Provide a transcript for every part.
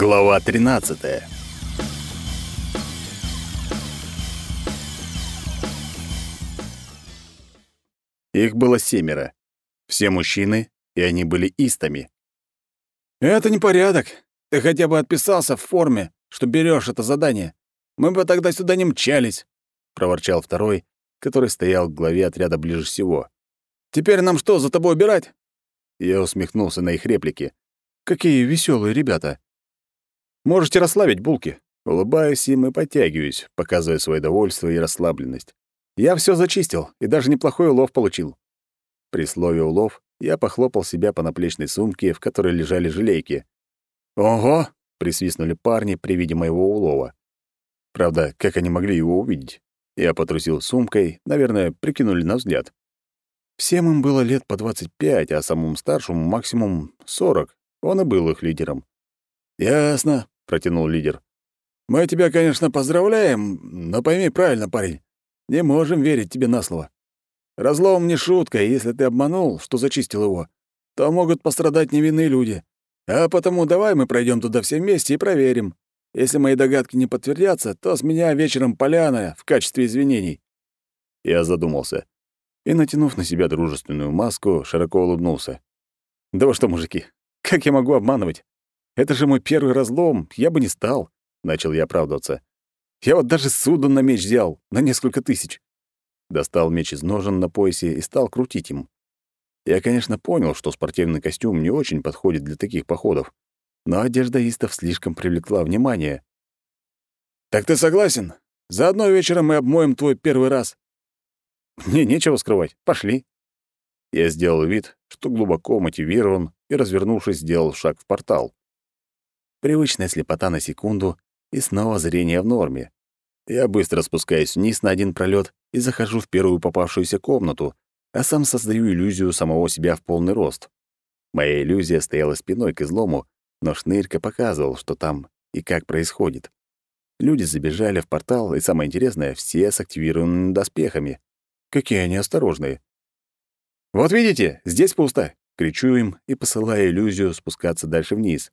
Глава 13. Их было семеро. Все мужчины, и они были истами. «Это непорядок. Ты хотя бы отписался в форме, что берешь это задание. Мы бы тогда сюда не мчались», — проворчал второй, который стоял к главе отряда ближе всего. «Теперь нам что, за тобой убирать?» Я усмехнулся на их реплики. «Какие веселые ребята!» Можете расслабить булки. Улыбаюсь им и подтягиваюсь, показывая свое довольство и расслабленность. Я все зачистил и даже неплохой улов получил. При слове «улов» я похлопал себя по наплечной сумке, в которой лежали желейки. «Ого!» — присвистнули парни при виде моего улова. Правда, как они могли его увидеть? Я потрусил сумкой, наверное, прикинули на взгляд. Всем им было лет по 25, а самому старшему максимум 40. Он и был их лидером. «Ясно», протянул лидер. «Мы тебя, конечно, поздравляем, но пойми правильно, парень, не можем верить тебе на слово. Разлом не шутка, и если ты обманул, что зачистил его, то могут пострадать невинные люди. А потому давай мы пройдем туда все вместе и проверим. Если мои догадки не подтвердятся, то с меня вечером поляна в качестве извинений». Я задумался и, натянув на себя дружественную маску, широко улыбнулся. «Да вы что, мужики, как я могу обманывать? Это же мой первый разлом, я бы не стал, начал я оправдываться. Я вот даже суду на меч взял, на несколько тысяч. Достал меч из ножен на поясе и стал крутить им. Я, конечно, понял, что спортивный костюм не очень подходит для таких походов, но одежда истов слишком привлекла внимание. «Так ты согласен? Заодно вечером мы обмоем твой первый раз». «Мне нечего скрывать. Пошли». Я сделал вид, что глубоко мотивирован, и, развернувшись, сделал шаг в портал. Привычная слепота на секунду, и снова зрение в норме. Я быстро спускаюсь вниз на один пролет и захожу в первую попавшуюся комнату, а сам создаю иллюзию самого себя в полный рост. Моя иллюзия стояла спиной к излому, но шнырька показывал, что там и как происходит. Люди забежали в портал, и самое интересное, все с активированными доспехами. Какие они осторожные. «Вот видите, здесь пусто!» — кричу им и посылаю иллюзию спускаться дальше вниз.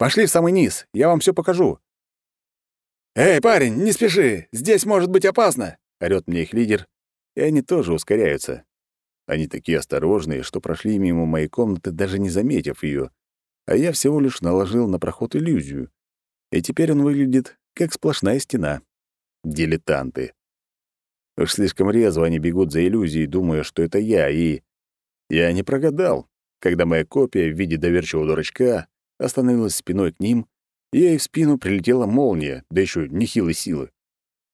Пошли в самый низ, я вам все покажу». «Эй, парень, не спеши, здесь может быть опасно!» — орёт мне их лидер, и они тоже ускоряются. Они такие осторожные, что прошли мимо моей комнаты, даже не заметив ее, а я всего лишь наложил на проход иллюзию. И теперь он выглядит как сплошная стена. Дилетанты. Уж слишком резво они бегут за иллюзией, думая, что это я, и... Я не прогадал, когда моя копия в виде доверчивого дурачка остановилась спиной к ним, и ей в спину прилетела молния, да еще нехилой силы.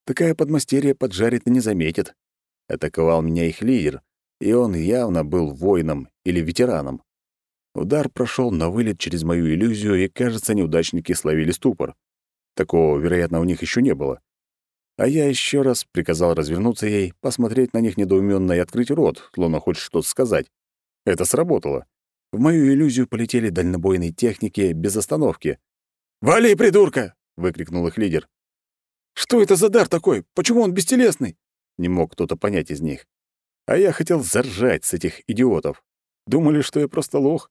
Такая подмастерье поджарит и не заметит. Атаковал меня их лидер, и он явно был воином или ветераном. Удар прошел на вылет через мою иллюзию, и, кажется, неудачники словили ступор. Такого, вероятно, у них еще не было. А я еще раз приказал развернуться ей, посмотреть на них недоуменно и открыть рот, словно хочет что-то сказать. Это сработало. В мою иллюзию полетели дальнобойные техники без остановки. «Вали, придурка!» — выкрикнул их лидер. «Что это за дар такой? Почему он бестелесный?» Не мог кто-то понять из них. А я хотел заржать с этих идиотов. Думали, что я просто лох.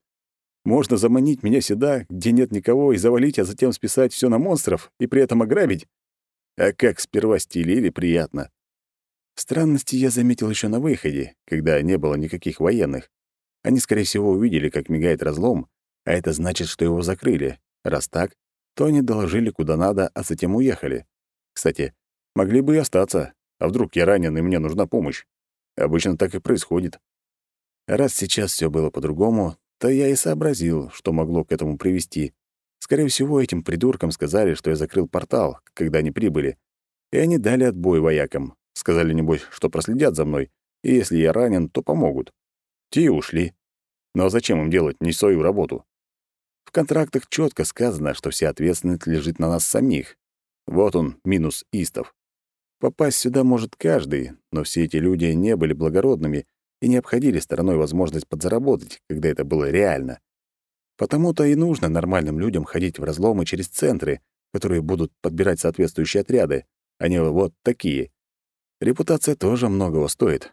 Можно заманить меня сюда, где нет никого, и завалить, а затем списать все на монстров и при этом ограбить. А как сперва стелили, приятно. Странности я заметил еще на выходе, когда не было никаких военных. Они, скорее всего, увидели, как мигает разлом, а это значит, что его закрыли. Раз так, то они доложили куда надо, а затем уехали. Кстати, могли бы и остаться. А вдруг я ранен, и мне нужна помощь? Обычно так и происходит. Раз сейчас все было по-другому, то я и сообразил, что могло к этому привести. Скорее всего, этим придуркам сказали, что я закрыл портал, когда они прибыли. И они дали отбой воякам. Сказали, небось, что проследят за мной, и если я ранен, то помогут. Те и ушли. Но зачем им делать не свою работу? В контрактах четко сказано, что вся ответственность лежит на нас самих. Вот он, минус истов. Попасть сюда может каждый, но все эти люди не были благородными и не обходили стороной возможность подзаработать, когда это было реально. Потому-то и нужно нормальным людям ходить в разломы через центры, которые будут подбирать соответствующие отряды, а не вот такие. Репутация тоже многого стоит,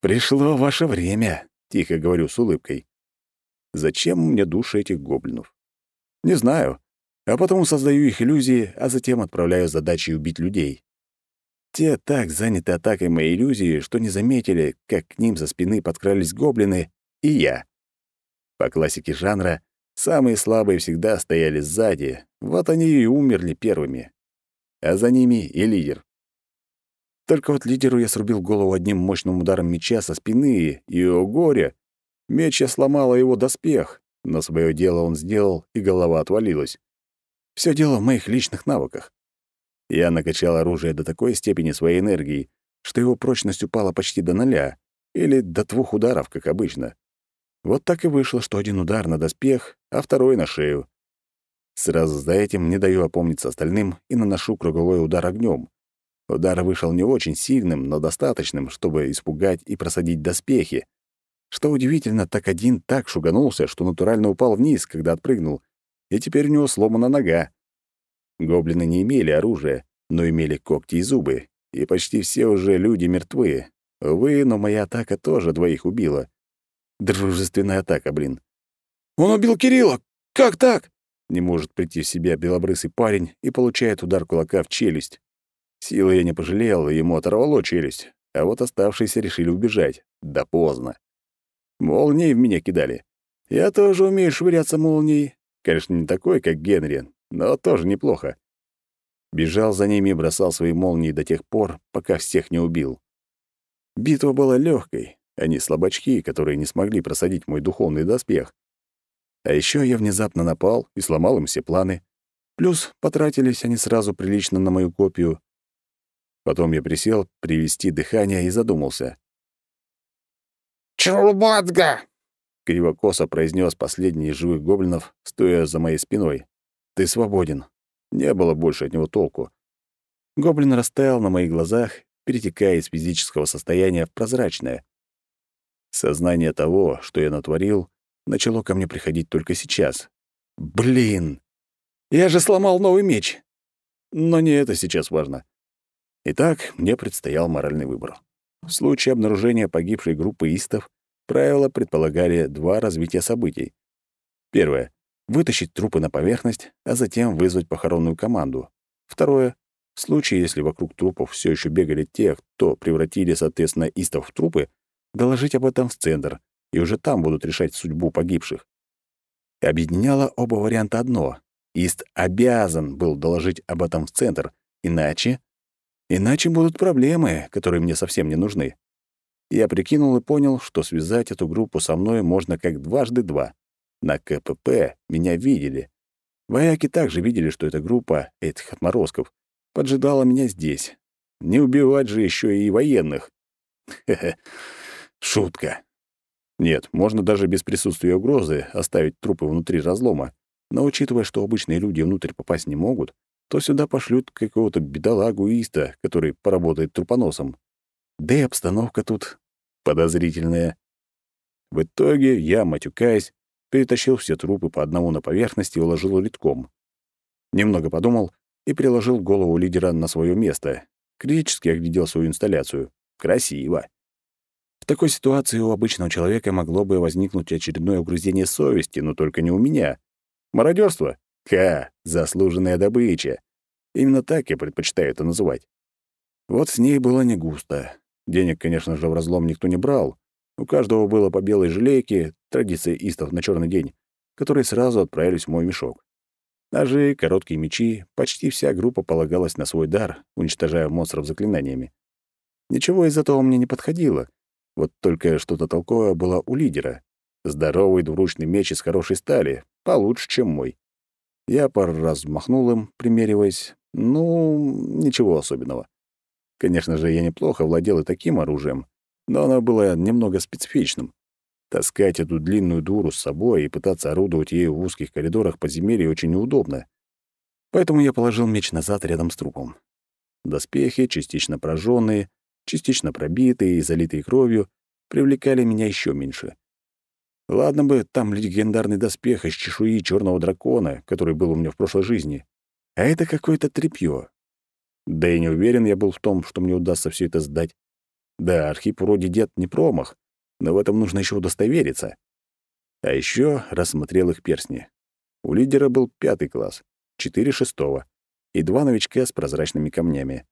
«Пришло ваше время», — тихо говорю с улыбкой. «Зачем мне души этих гоблинов?» «Не знаю. а потом создаю их иллюзии, а затем отправляю задачи убить людей. Те так заняты атакой моей иллюзии, что не заметили, как к ним за спины подкрались гоблины и я. По классике жанра, самые слабые всегда стояли сзади, вот они и умерли первыми. А за ними и лидер. Только вот лидеру я срубил голову одним мощным ударом меча со спины, и, о горе, меч я сломала его доспех, но свое дело он сделал, и голова отвалилась. Все дело в моих личных навыках. Я накачал оружие до такой степени своей энергии, что его прочность упала почти до нуля, или до двух ударов, как обычно. Вот так и вышло, что один удар на доспех, а второй — на шею. Сразу за этим не даю опомниться остальным и наношу круговой удар огнем. Удар вышел не очень сильным, но достаточным, чтобы испугать и просадить доспехи. Что удивительно, так один так шуганулся, что натурально упал вниз, когда отпрыгнул, и теперь у него сломана нога. Гоблины не имели оружия, но имели когти и зубы, и почти все уже люди мертвы. Увы, но моя атака тоже двоих убила. Дружественная атака, блин. «Он убил Кирилла! Как так?» Не может прийти в себя белобрысый парень и получает удар кулака в челюсть. Силы я не пожалел, и ему оторвало челюсть, а вот оставшиеся решили убежать. Да поздно. Молнии в меня кидали. Я тоже умею швыряться молнией. Конечно, не такой, как Генри, но тоже неплохо. Бежал за ними и бросал свои молнии до тех пор, пока всех не убил. Битва была легкой. Они слабачки, которые не смогли просадить мой духовный доспех. А еще я внезапно напал и сломал им все планы. Плюс потратились они сразу прилично на мою копию. Потом я присел привести дыхание и задумался. «Чулбатга!» — криво-косо произнес последний из живых гоблинов, стоя за моей спиной. «Ты свободен». Не было больше от него толку. Гоблин растаял на моих глазах, перетекая из физического состояния в прозрачное. Сознание того, что я натворил, начало ко мне приходить только сейчас. Блин! Я же сломал новый меч! Но не это сейчас важно. Итак, мне предстоял моральный выбор. В случае обнаружения погибшей группы истов правила предполагали два развития событий. Первое — вытащить трупы на поверхность, а затем вызвать похоронную команду. Второе — в случае, если вокруг трупов все еще бегали те, кто превратили, соответственно, истов в трупы, доложить об этом в центр, и уже там будут решать судьбу погибших. Объединяло оба варианта одно — Ист обязан был доложить об этом в центр, иначе Иначе будут проблемы, которые мне совсем не нужны. Я прикинул и понял, что связать эту группу со мной можно как дважды два. На КПП меня видели. Вояки также видели, что эта группа этих отморозков поджидала меня здесь. Не убивать же еще и военных. Шутка. Нет, можно даже без присутствия угрозы оставить трупы внутри разлома, но учитывая, что обычные люди внутрь попасть не могут, то сюда пошлют какого-то бедолагу-иста, который поработает трупоносом. Да и обстановка тут подозрительная. В итоге я, матюкаясь, перетащил все трупы по одному на поверхность и уложил редком. Немного подумал и приложил голову лидера на свое место. Критически оглядел свою инсталляцию. Красиво. В такой ситуации у обычного человека могло бы возникнуть очередное угрызение совести, но только не у меня. Мародерство? Ха, заслуженная добыча. Именно так я предпочитаю это называть. Вот с ней было не густо. Денег, конечно же, в разлом никто не брал. У каждого было по белой желейке, традиция истов на черный день, которые сразу отправились в мой мешок. Ножи, короткие мечи, почти вся группа полагалась на свой дар, уничтожая монстров заклинаниями. Ничего из этого мне не подходило. Вот только что-то толковое было у лидера. Здоровый двуручный меч из хорошей стали, получше, чем мой. Я пару раз махнул им, примериваясь. Ну, ничего особенного. Конечно же, я неплохо владел и таким оружием, но оно было немного специфичным. Таскать эту длинную дуру с собой и пытаться орудовать ею в узких коридорах подземелья очень неудобно. Поэтому я положил меч назад рядом с трупом. Доспехи, частично прожженные, частично пробитые и залитые кровью, привлекали меня еще меньше. Ладно бы там легендарный доспех из чешуи черного дракона, который был у меня в прошлой жизни. А это какое-то тряпье. Да и не уверен я был в том, что мне удастся все это сдать. Да, Архип вроде дед не промах, но в этом нужно еще удостовериться. А еще рассмотрел их перстни. У лидера был пятый класс, четыре шестого и два новичка с прозрачными камнями.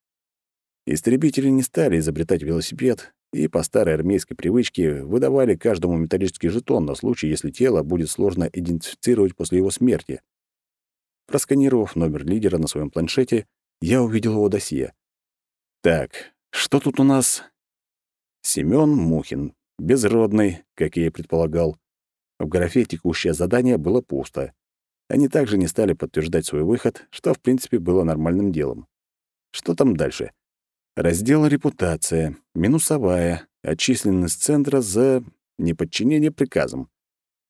Истребители не стали изобретать велосипед и по старой армейской привычке выдавали каждому металлический жетон на случай, если тело будет сложно идентифицировать после его смерти. Просканировав номер лидера на своем планшете, я увидел его досье. Так, что тут у нас? Семён Мухин, безродный, как я и предполагал. В графе «Текущее задание» было пусто. Они также не стали подтверждать свой выход, что, в принципе, было нормальным делом. Что там дальше? Раздел «Репутация», минусовая, отчисленность центра за неподчинение приказам,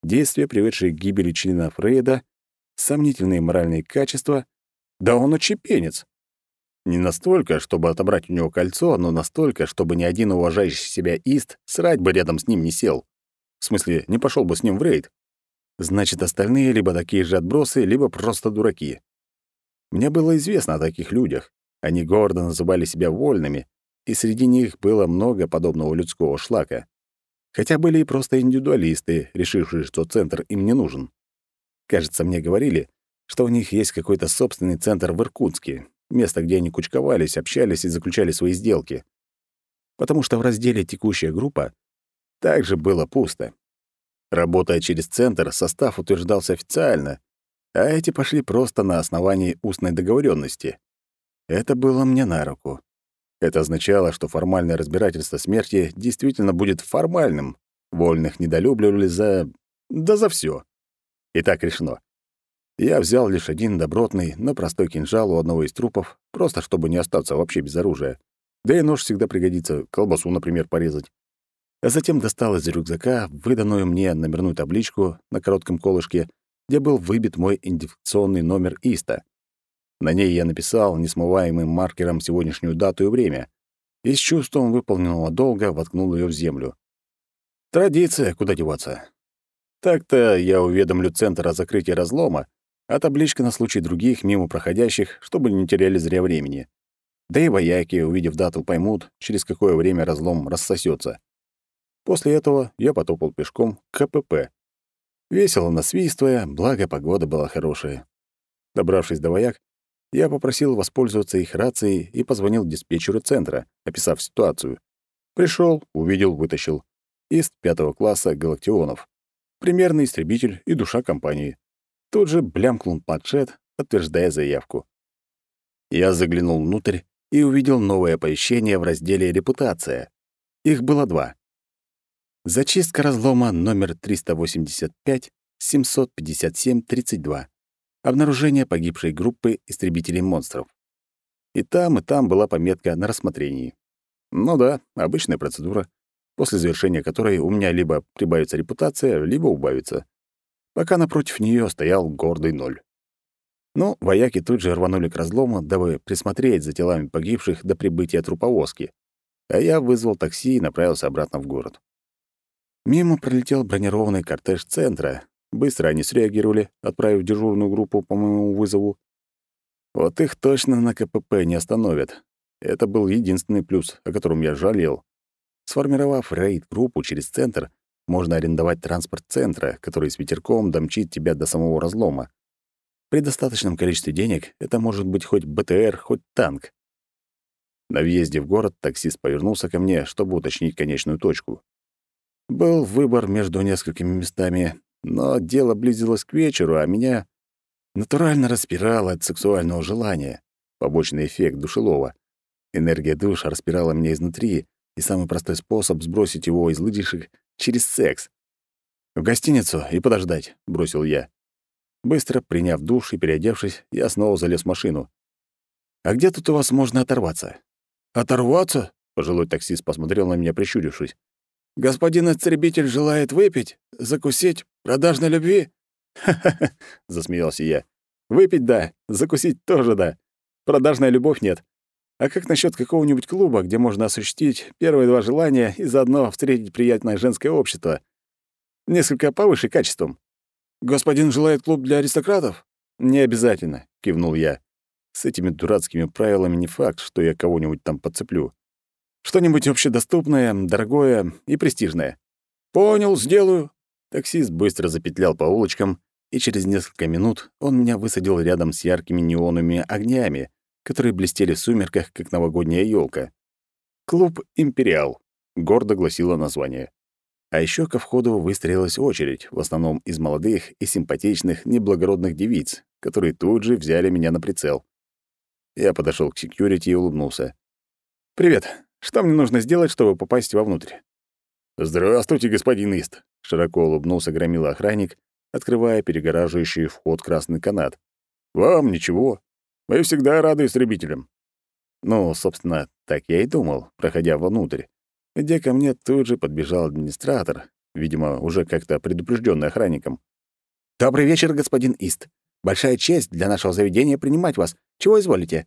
действия, приведшие к гибели члена Фрейда, сомнительные моральные качества. Да он очепенец. Не настолько, чтобы отобрать у него кольцо, но настолько, чтобы ни один уважающий себя ист срать бы рядом с ним не сел. В смысле, не пошел бы с ним в рейд. Значит, остальные либо такие же отбросы, либо просто дураки. Мне было известно о таких людях. Они гордо называли себя вольными, и среди них было много подобного людского шлака. Хотя были и просто индивидуалисты, решившие, что центр им не нужен. Кажется, мне говорили, что у них есть какой-то собственный центр в Иркутске, место, где они кучковались, общались и заключали свои сделки. Потому что в разделе «Текущая группа» также было пусто. Работая через центр, состав утверждался официально, а эти пошли просто на основании устной договоренности. Это было мне на руку. Это означало, что формальное разбирательство смерти действительно будет формальным. Вольных недолюбливали за... да за все. И так решено. Я взял лишь один добротный, но простой кинжал у одного из трупов, просто чтобы не остаться вообще без оружия. Да и нож всегда пригодится, колбасу, например, порезать. А затем достал из рюкзака выданную мне номерную табличку на коротком колышке, где был выбит мой идентификационный номер ИСТа. На ней я написал несмываемым маркером сегодняшнюю дату и время, и с чувством выполненного долга воткнул ее в землю. Традиция, куда деваться. Так-то я уведомлю Центр о закрытии разлома, а табличка на случай других мимо проходящих, чтобы не теряли зря времени. Да и вояки, увидев дату, поймут, через какое время разлом рассосется. После этого я потопал пешком к КПП. Весело насвистывая, благо погода была хорошая. Добравшись до вояк, я попросил воспользоваться их рацией и позвонил диспетчеру центра, описав ситуацию. Пришел, увидел, вытащил. Ист пятого класса Галактионов. Примерный истребитель и душа компании. Тут же блямкнул планшет, подтверждая заявку. Я заглянул внутрь и увидел новое оповещение в разделе «Репутация». Их было два. Зачистка разлома номер 385-757-32. Обнаружение погибшей группы истребителей монстров. И там, и там была пометка на рассмотрении. Ну да, обычная процедура, после завершения которой у меня либо прибавится репутация, либо убавится пока напротив нее стоял гордый ноль. Ну, вояки тут же рванули к разлому, дабы присмотреть за телами погибших до прибытия труповозки, а я вызвал такси и направился обратно в город. Мимо пролетел бронированный кортеж центра. Быстро они среагировали, отправив дежурную группу по моему вызову. Вот их точно на КПП не остановят. Это был единственный плюс, о котором я жалел. Сформировав рейд-группу через центр, можно арендовать транспорт центра, который с ветерком домчит тебя до самого разлома. При достаточном количестве денег это может быть хоть БТР, хоть танк. На въезде в город таксист повернулся ко мне, чтобы уточнить конечную точку. Был выбор между несколькими местами, но дело близилось к вечеру, а меня натурально распирало от сексуального желания. Побочный эффект душелова. Энергия душа распирала меня изнутри, и самый простой способ сбросить его из лыдишек через секс. «В гостиницу и подождать», — бросил я. Быстро приняв душ и переодевшись, я снова залез в машину. «А где тут у вас можно оторваться?» «Оторваться?» — пожилой таксист посмотрел на меня, прищурившись. «Господин истребитель желает выпить, закусить, продажной любви?» «Ха-ха-ха», — засмеялся я. «Выпить — да, закусить тоже да. Продажная любовь нет. А как насчет какого-нибудь клуба, где можно осуществить первые два желания и заодно встретить приятное женское общество? Несколько повыше качеством. «Господин желает клуб для аристократов?» «Не обязательно», — кивнул я. «С этими дурацкими правилами не факт, что я кого-нибудь там подцеплю. Что-нибудь общедоступное, дорогое и престижное». «Понял, сделаю». Таксист быстро запетлял по улочкам, и через несколько минут он меня высадил рядом с яркими неоновыми огнями, которые блестели в сумерках, как новогодняя елка. «Клуб «Империал», — гордо гласило название. А еще ко входу выстроилась очередь, в основном из молодых и симпатичных, неблагородных девиц, которые тут же взяли меня на прицел. Я подошел к секьюрити и улыбнулся. «Привет. Что мне нужно сделать, чтобы попасть вовнутрь?» «Здравствуйте, господин Ист», — широко улыбнулся громила охранник, открывая перегораживающий вход красный канат. «Вам ничего. Мы всегда рады истребителям». Ну, собственно, так я и думал, проходя внутрь, где ко мне тут же подбежал администратор, видимо, уже как-то предупрежденный охранником. «Добрый вечер, господин Ист. Большая честь для нашего заведения принимать вас. Чего изволите?»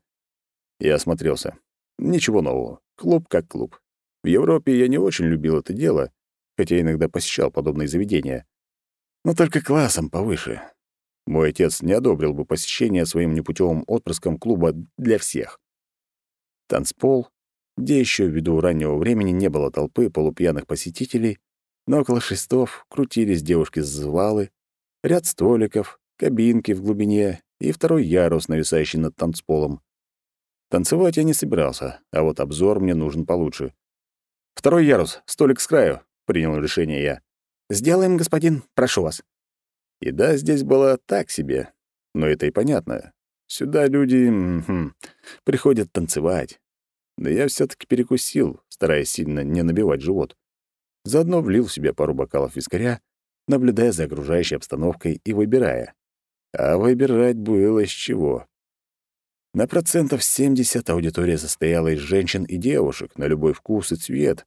Я осмотрелся. Ничего нового. Клуб как клуб. В Европе я не очень любил это дело, хотя иногда посещал подобные заведения. Но только классом повыше. Мой отец не одобрил бы посещение своим непутевым отпрыском клуба для всех. Танцпол, где еще ввиду раннего времени не было толпы полупьяных посетителей, но около шестов крутились девушки-звалы, ряд столиков, кабинки в глубине и второй ярус, нависающий над танцполом. Танцевать я не собирался, а вот обзор мне нужен получше. «Второй ярус, столик с краю», — принял решение я. «Сделаем, господин, прошу вас». Еда здесь была так себе, но это и понятно. Сюда люди м приходят танцевать. Да я все таки перекусил, стараясь сильно не набивать живот. Заодно влил в себя пару бокалов вискаря, наблюдая за окружающей обстановкой и выбирая. А выбирать было из чего. На процентов 70 аудитория состояла из женщин и девушек на любой вкус и цвет.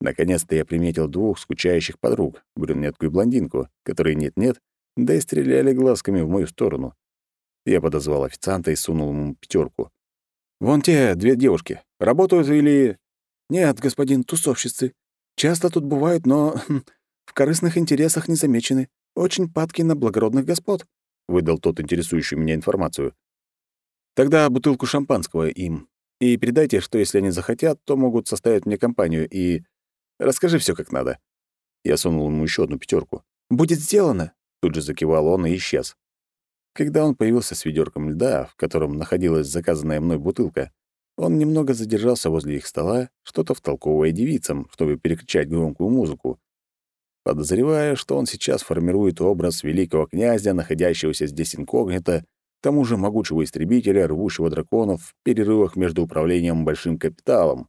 Наконец-то я приметил двух скучающих подруг, брюнетку и блондинку, которые нет-нет, да и стреляли глазками в мою сторону. Я подозвал официанта и сунул ему пятерку. «Вон те две девушки. Работают или...» «Нет, господин, тусовщицы. Часто тут бывают, но хм, в корыстных интересах не замечены. Очень падки на благородных господ», — выдал тот интересующую меня информацию. «Тогда бутылку шампанского им. И передайте, что если они захотят, то могут составить мне компанию и... Расскажи все как надо». Я сунул ему еще одну пятерку. «Будет сделано», — тут же закивал он и исчез. Когда он появился с ведерком льда, в котором находилась заказанная мной бутылка, он немного задержался возле их стола, что-то втолковывая девицам, чтобы перекричать громкую музыку. Подозревая, что он сейчас формирует образ великого князя, находящегося здесь инкогнито, к тому же могучего истребителя, рвущего драконов в перерывах между управлением большим капиталом.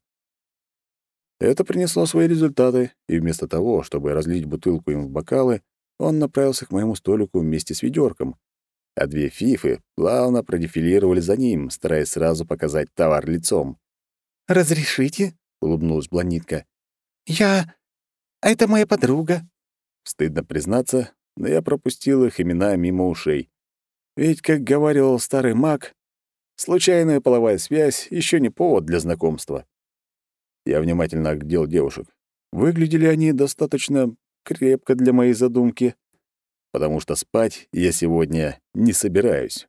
Это принесло свои результаты, и вместо того, чтобы разлить бутылку им в бокалы, он направился к моему столику вместе с ведерком, а две фифы плавно продефилировали за ним, стараясь сразу показать товар лицом. «Разрешите?» — улыбнулась блондинка. «Я... это моя подруга». Стыдно признаться, но я пропустил их имена мимо ушей. Ведь, как говаривал старый маг, случайная половая связь еще не повод для знакомства. Я внимательно оглядел девушек. Выглядели они достаточно крепко для моей задумки потому что спать я сегодня не собираюсь.